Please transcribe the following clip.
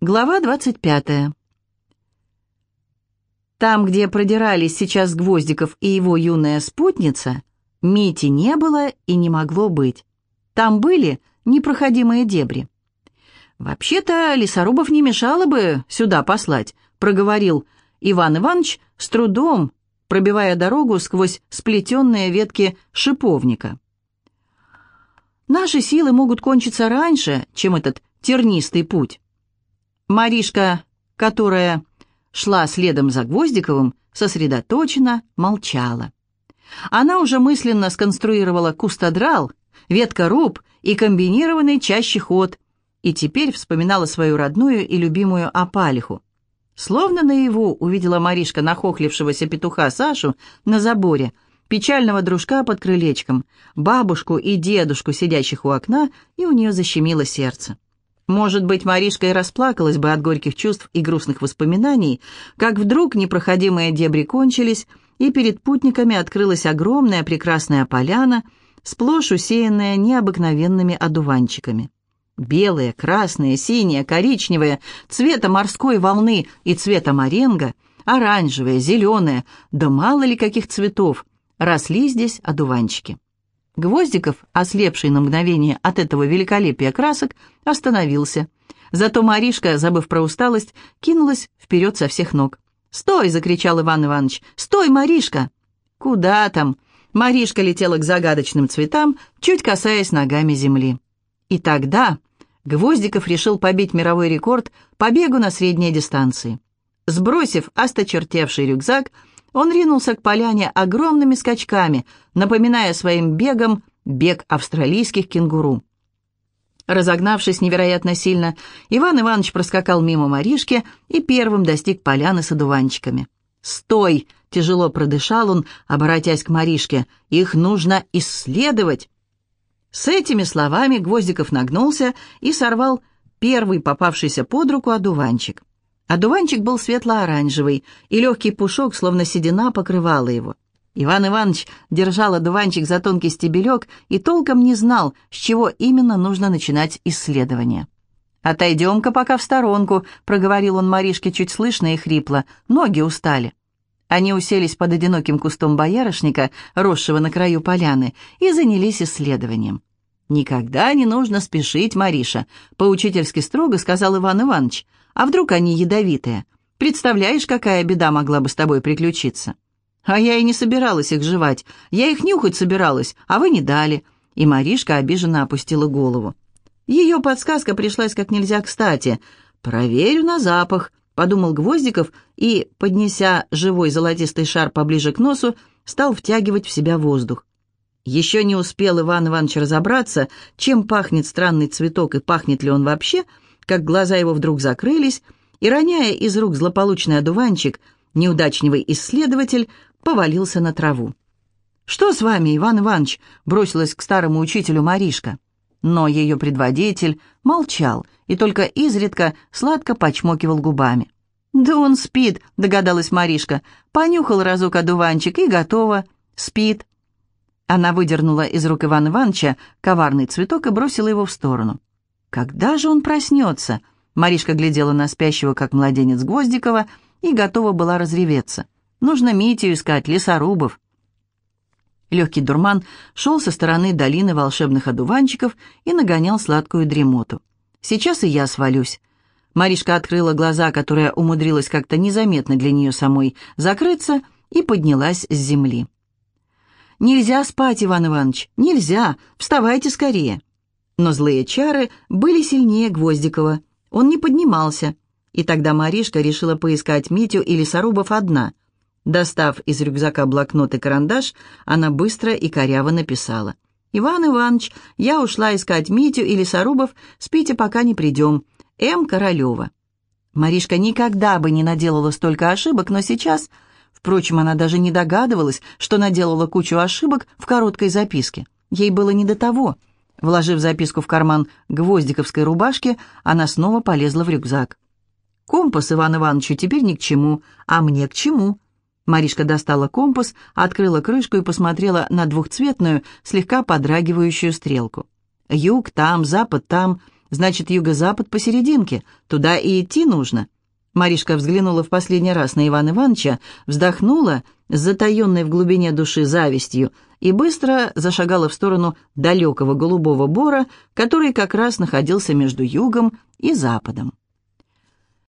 Глава 25. Там, где продирались сейчас Гвоздиков и его юная спутница, Мити не было и не могло быть. Там были непроходимые дебри. «Вообще-то лесорубов не мешало бы сюда послать», — проговорил Иван Иванович с трудом, пробивая дорогу сквозь сплетенные ветки шиповника. «Наши силы могут кончиться раньше, чем этот тернистый путь». Маришка, которая шла следом за Гвоздиковым, сосредоточенно молчала. Она уже мысленно сконструировала кустодрал, ветка-руб и комбинированный чаще ход, и теперь вспоминала свою родную и любимую опалиху. Словно наяву увидела Маришка нахохлившегося петуха Сашу на заборе, печального дружка под крылечком, бабушку и дедушку, сидящих у окна, и у нее защемило сердце. Может быть, Маришка и расплакалась бы от горьких чувств и грустных воспоминаний, как вдруг непроходимые дебри кончились, и перед путниками открылась огромная прекрасная поляна, сплошь усеянная необыкновенными одуванчиками. Белые, красные, синие, коричневые, цвета морской волны и цвета моренго, оранжевые, зеленые, да мало ли каких цветов, росли здесь одуванчики. Гвоздиков, ослепший на мгновение от этого великолепия красок, остановился. Зато Маришка, забыв про усталость, кинулась вперед со всех ног. «Стой!» — закричал Иван Иванович. «Стой, Маришка!» «Куда там?» Маришка летела к загадочным цветам, чуть касаясь ногами земли. И тогда Гвоздиков решил побить мировой рекорд по бегу на средней дистанции. Сбросив осточертевший рюкзак, он ринулся к поляне огромными скачками, напоминая своим бегом бег австралийских кенгуру. Разогнавшись невероятно сильно, Иван Иванович проскакал мимо Маришки и первым достиг поляны с одуванчиками. «Стой!» — тяжело продышал он, обратясь к Маришке. «Их нужно исследовать!» С этими словами Гвоздиков нагнулся и сорвал первый попавшийся под руку одуванчик. Одуванчик был светло-оранжевый, и легкий пушок, словно седина, покрывала его. Иван Иванович держал одуванчик за тонкий стебелек и толком не знал, с чего именно нужно начинать исследование. «Отойдем-ка пока в сторонку», — проговорил он Маришке чуть слышно и хрипло. «Ноги устали». Они уселись под одиноким кустом боярышника, росшего на краю поляны, и занялись исследованием. «Никогда не нужно спешить, Мариша», — поучительски строго сказал Иван Иванович. А вдруг они ядовитые? Представляешь, какая беда могла бы с тобой приключиться? А я и не собиралась их жевать. Я их нюхать собиралась, а вы не дали. И Маришка обиженно опустила голову. Ее подсказка пришлась как нельзя кстати. «Проверю на запах», — подумал Гвоздиков и, поднеся живой золотистый шар поближе к носу, стал втягивать в себя воздух. Еще не успел Иван Иванович разобраться, чем пахнет странный цветок и пахнет ли он вообще, — как глаза его вдруг закрылись, и, роняя из рук злополучный одуванчик, неудачливый исследователь повалился на траву. «Что с вами, Иван Иванович?» — бросилась к старому учителю Маришка. Но ее предводитель молчал и только изредка сладко почмокивал губами. «Да он спит», — догадалась Маришка. «Понюхал разок одуванчик и готово. Спит». Она выдернула из рук Ивана Ивановича коварный цветок и бросила его в сторону. Когда же он проснется? Маришка глядела на спящего, как младенец Гвоздикова, и готова была разреветься. Нужно Митю искать, лесорубов. Легкий дурман шел со стороны долины волшебных одуванчиков и нагонял сладкую дремоту. «Сейчас и я свалюсь». Маришка открыла глаза, которая умудрилась как-то незаметно для нее самой закрыться, и поднялась с земли. «Нельзя спать, Иван Иванович, нельзя! Вставайте скорее!» Но злые чары были сильнее Гвоздикова. Он не поднимался. И тогда Маришка решила поискать Митю или Сарубов одна. Достав из рюкзака блокнот и карандаш, она быстро и коряво написала. «Иван Иванович, я ушла искать Митю или Сарубов, спите, пока не придем. М. Королева». Маришка никогда бы не наделала столько ошибок, но сейчас... Впрочем, она даже не догадывалась, что наделала кучу ошибок в короткой записке. Ей было не до того — Вложив записку в карман гвоздиковской рубашки, она снова полезла в рюкзак. «Компас Иван Ивановичу теперь ни к чему, а мне к чему?» Маришка достала компас, открыла крышку и посмотрела на двухцветную, слегка подрагивающую стрелку. «Юг там, запад там, Значит, юго-запад посерединке. Туда и идти нужно. Маришка взглянула в последний раз на Ивана Ивановича, вздохнула с затаенной в глубине души завистью и быстро зашагала в сторону далекого голубого бора, который как раз находился между югом и западом.